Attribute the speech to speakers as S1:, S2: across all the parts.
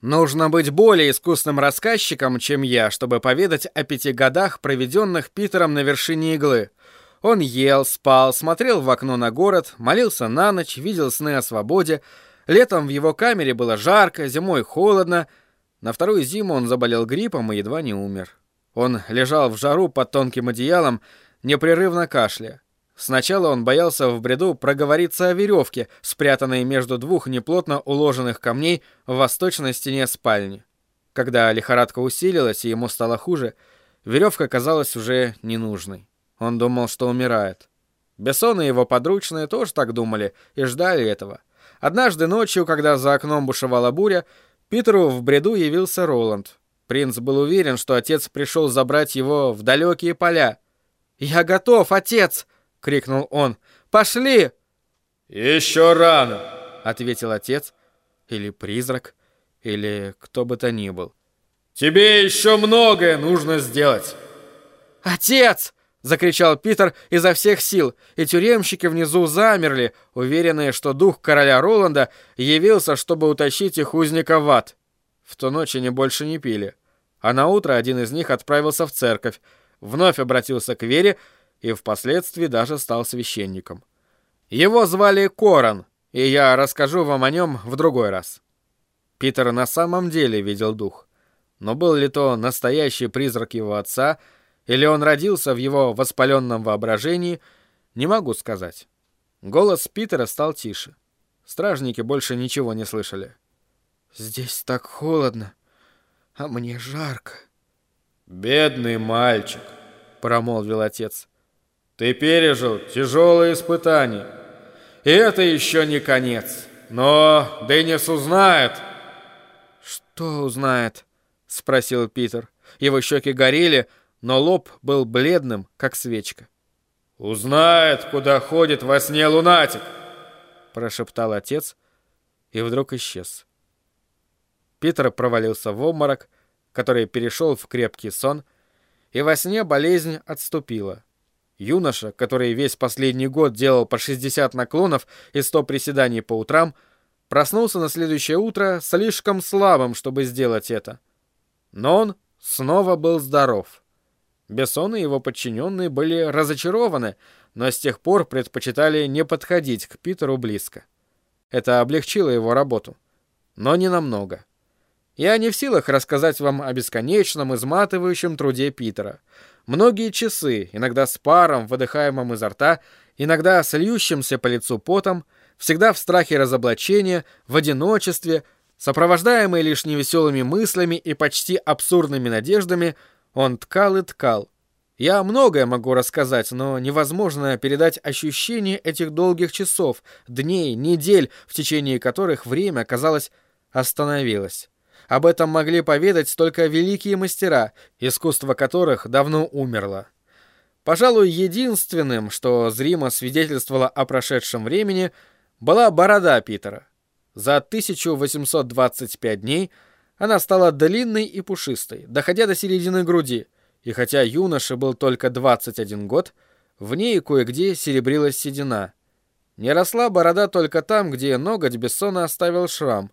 S1: Нужно быть более искусным рассказчиком, чем я, чтобы поведать о пяти годах, проведенных Питером на вершине иглы. Он ел, спал, смотрел в окно на город, молился на ночь, видел сны о свободе. Летом в его камере было жарко, зимой холодно. На вторую зиму он заболел гриппом и едва не умер. Он лежал в жару под тонким одеялом, непрерывно кашляя. Сначала он боялся в бреду проговориться о веревке, спрятанной между двух неплотно уложенных камней в восточной стене спальни. Когда лихорадка усилилась и ему стало хуже, веревка казалась уже ненужной. Он думал, что умирает. Бессон и его подручные тоже так думали и ждали этого. Однажды ночью, когда за окном бушевала буря, Питеру в бреду явился Роланд. Принц был уверен, что отец пришел забрать его в далекие поля. «Я готов, отец!» — крикнул он. «Пошли!»
S2: «Еще рано!»
S1: — ответил отец. Или призрак, или кто бы то ни был.
S2: «Тебе еще многое нужно сделать!»
S1: «Отец!» — закричал Питер изо всех сил, и тюремщики внизу замерли, уверенные, что дух короля Роланда явился, чтобы утащить их узника в ад. В ту ночь они больше не пили. А на утро один из них отправился в церковь, вновь обратился к вере, и впоследствии даже стал священником. Его звали Коран, и я расскажу вам о нем в другой раз. Питер на самом деле видел дух. Но был ли то настоящий призрак его отца, или он родился в его воспаленном воображении, не могу сказать. Голос Питера стал тише. Стражники больше ничего не слышали. «Здесь так холодно, а мне жарко».
S2: «Бедный мальчик», — промолвил отец. Ты пережил тяжелые испытания. И это еще не конец. Но Деннис узнает.
S1: Что узнает? Спросил Питер. Его щеки горели, но лоб был бледным, как свечка.
S2: Узнает, куда ходит во сне лунатик.
S1: Прошептал отец и вдруг исчез. Питер провалился в обморок, который перешел в крепкий сон, и во сне болезнь отступила. Юноша, который весь последний год делал по 60 наклонов и 100 приседаний по утрам, проснулся на следующее утро слишком слабым, чтобы сделать это. Но он снова был здоров. Бессон и его подчиненные были разочарованы, но с тех пор предпочитали не подходить к Питеру близко. Это облегчило его работу. Но не намного. Я не в силах рассказать вам о бесконечном, изматывающем труде Питера. Многие часы, иногда с паром, выдыхаемым изо рта, иногда с по лицу потом, всегда в страхе разоблачения, в одиночестве, сопровождаемый лишь невеселыми мыслями и почти абсурдными надеждами, он ткал и ткал. Я многое могу рассказать, но невозможно передать ощущение этих долгих часов, дней, недель, в течение которых время, казалось, остановилось. Об этом могли поведать только великие мастера, искусство которых давно умерло. Пожалуй, единственным, что зримо свидетельствовало о прошедшем времени, была борода Питера. За 1825 дней она стала длинной и пушистой, доходя до середины груди, и хотя юноше был только 21 год, в ней кое-где серебрилась седина. Не росла борода только там, где ноготь Бессона оставил шрам,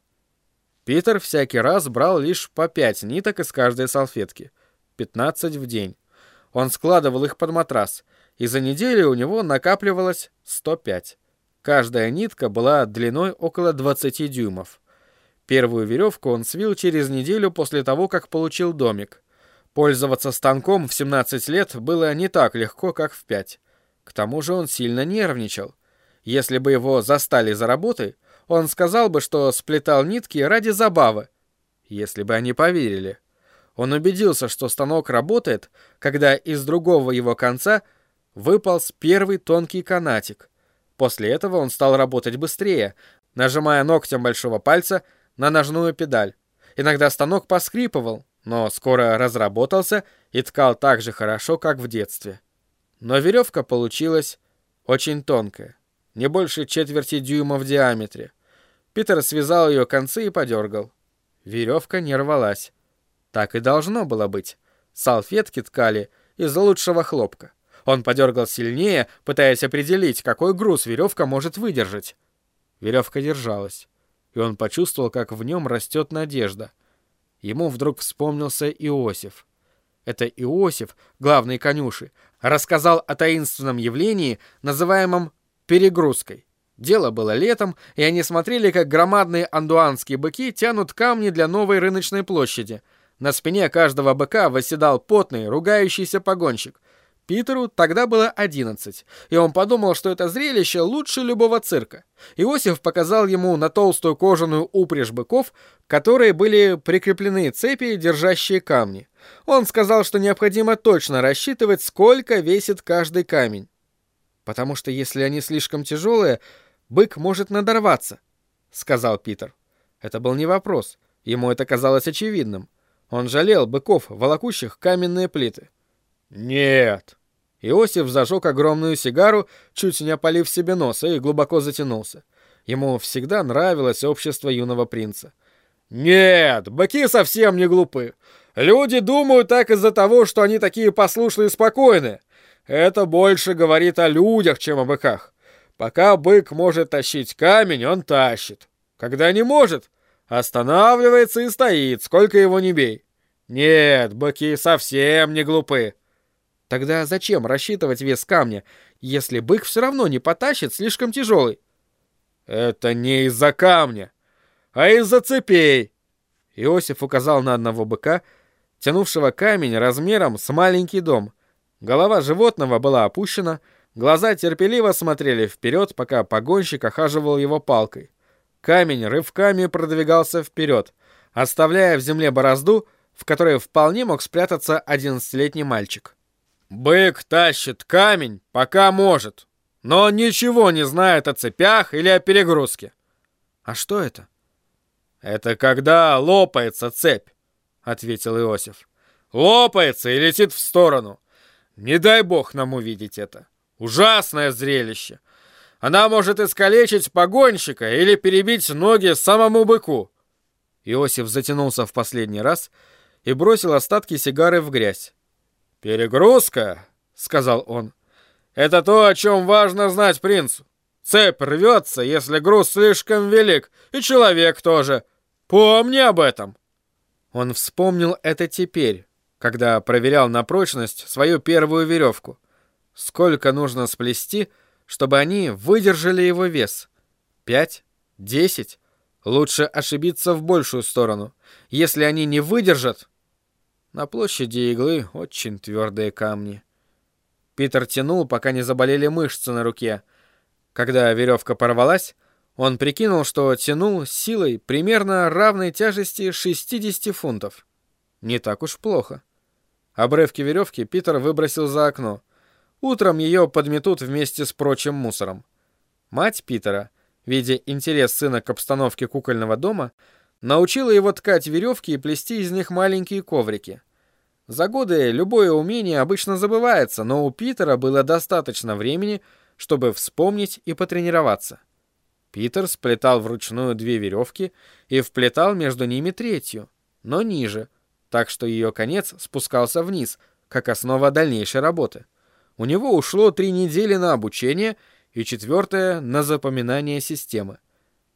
S1: Питер всякий раз брал лишь по пять ниток из каждой салфетки, 15 в день. Он складывал их под матрас, и за неделю у него накапливалось 105. Каждая нитка была длиной около 20 дюймов. Первую веревку он свил через неделю после того, как получил домик. Пользоваться станком в 17 лет было не так легко, как в 5. К тому же он сильно нервничал. Если бы его застали за работой, он сказал бы, что сплетал нитки ради забавы, если бы они поверили. Он убедился, что станок работает, когда из другого его конца выполз первый тонкий канатик. После этого он стал работать быстрее, нажимая ногтем большого пальца на ножную педаль. Иногда станок поскрипывал, но скоро разработался и ткал так же хорошо, как в детстве. Но веревка получилась очень тонкая, не больше четверти дюйма в диаметре. Питер связал ее концы и подергал. Веревка не рвалась. Так и должно было быть. Салфетки ткали из лучшего хлопка. Он подергал сильнее, пытаясь определить, какой груз веревка может выдержать. Веревка держалась. и он почувствовал, как в нем растет надежда. Ему вдруг вспомнился Иосиф. Это Иосиф, главный конюши, рассказал о таинственном явлении, называемом перегрузкой. Дело было летом, и они смотрели, как громадные андуанские быки тянут камни для новой рыночной площади. На спине каждого быка восседал потный, ругающийся погонщик. Питеру тогда было 11, и он подумал, что это зрелище лучше любого цирка. Иосиф показал ему на толстую кожаную упряжь быков, которые были прикреплены цепи, держащие камни. Он сказал, что необходимо точно рассчитывать, сколько весит каждый камень. Потому что если они слишком тяжелые, бык может надорваться, сказал Питер. Это был не вопрос, ему это казалось очевидным. Он жалел быков, волокущих каменные плиты.
S2: «Нет».
S1: Иосиф зажег огромную сигару, чуть не опалив себе нос, и глубоко затянулся. Ему всегда нравилось общество юного принца.
S2: «Нет, быки совсем не глупы. Люди думают так из-за того, что они такие послушные и спокойные. Это больше говорит о людях, чем о быках. Пока бык может тащить камень, он тащит. Когда не может, останавливается и стоит, сколько его не бей. Нет, быки совсем не глупы.
S1: Тогда зачем рассчитывать вес камня, если бык все равно не потащит слишком тяжелый?
S2: Это не из-за камня, а из-за цепей.
S1: Иосиф указал на одного быка, тянувшего камень размером с маленький дом. Голова животного была опущена, глаза терпеливо смотрели вперед, пока погонщик охаживал его палкой. Камень рывками продвигался вперед, оставляя в земле борозду, в которой вполне мог спрятаться одиннадцатилетний мальчик.
S2: Бык тащит камень, пока может, но он ничего не знает о цепях или о перегрузке.
S1: А что это?
S2: Это когда лопается цепь, ответил Иосиф. Лопается и летит в сторону. Не дай бог нам увидеть это. Ужасное зрелище. Она может искалечить погонщика или перебить ноги самому быку.
S1: Иосиф затянулся в последний раз и бросил остатки сигары в грязь.
S2: «Перегрузка», — сказал он, — «это то, о чем важно знать принцу. Цепь рвется, если груз слишком велик, и человек тоже. Помни об этом».
S1: Он вспомнил это теперь, когда проверял на прочность свою первую веревку. Сколько нужно сплести, чтобы они выдержали его вес? Пять? Десять? Лучше ошибиться в большую сторону. Если они не выдержат, на площади иглы очень твердые камни. Питер тянул, пока не заболели мышцы на руке. Когда веревка порвалась, он прикинул, что тянул силой примерно равной тяжести 60 фунтов. Не так уж плохо. Обрывки веревки Питер выбросил за окно. Утром ее подметут вместе с прочим мусором. Мать Питера, видя интерес сына к обстановке кукольного дома, научила его ткать веревки и плести из них маленькие коврики. За годы любое умение обычно забывается, но у Питера было достаточно времени, чтобы вспомнить и потренироваться. Питер сплетал вручную две веревки и вплетал между ними третью, но ниже, так что ее конец спускался вниз, как основа дальнейшей работы. У него ушло три недели на обучение и четвертое на запоминание системы.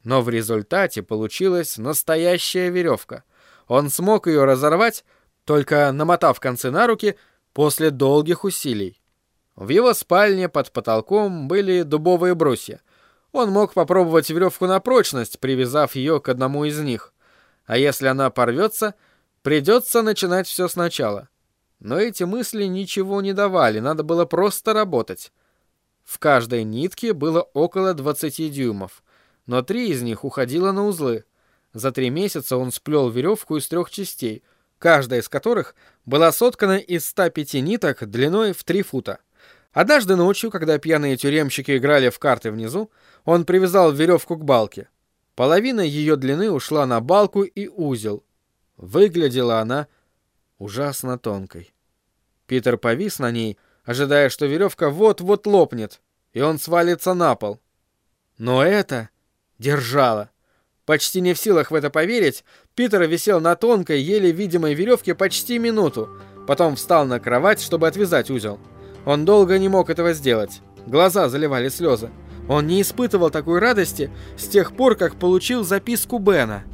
S1: Но в результате получилась настоящая веревка. Он смог ее разорвать, только намотав концы на руки после долгих усилий. В его спальне под потолком были дубовые брусья. Он мог попробовать веревку на прочность, привязав ее к одному из них. А если она порвется, придется начинать все сначала. Но эти мысли ничего не давали, надо было просто работать. В каждой нитке было около 20 дюймов, но три из них уходило на узлы. За три месяца он сплел веревку из трех частей — каждая из которых была соткана из 105 ниток длиной в 3 фута. Однажды ночью, когда пьяные тюремщики играли в карты внизу, он привязал веревку к балке. Половина ее длины ушла на балку и узел. Выглядела она ужасно тонкой. Питер повис на ней, ожидая, что веревка вот-вот лопнет, и он свалится на пол. Но это держало. Почти не в силах в это поверить, Питер висел на тонкой, еле видимой веревке почти минуту. Потом встал на кровать, чтобы отвязать узел. Он долго не мог этого сделать. Глаза заливали слезы. Он не испытывал такой радости с тех пор, как получил записку Бена —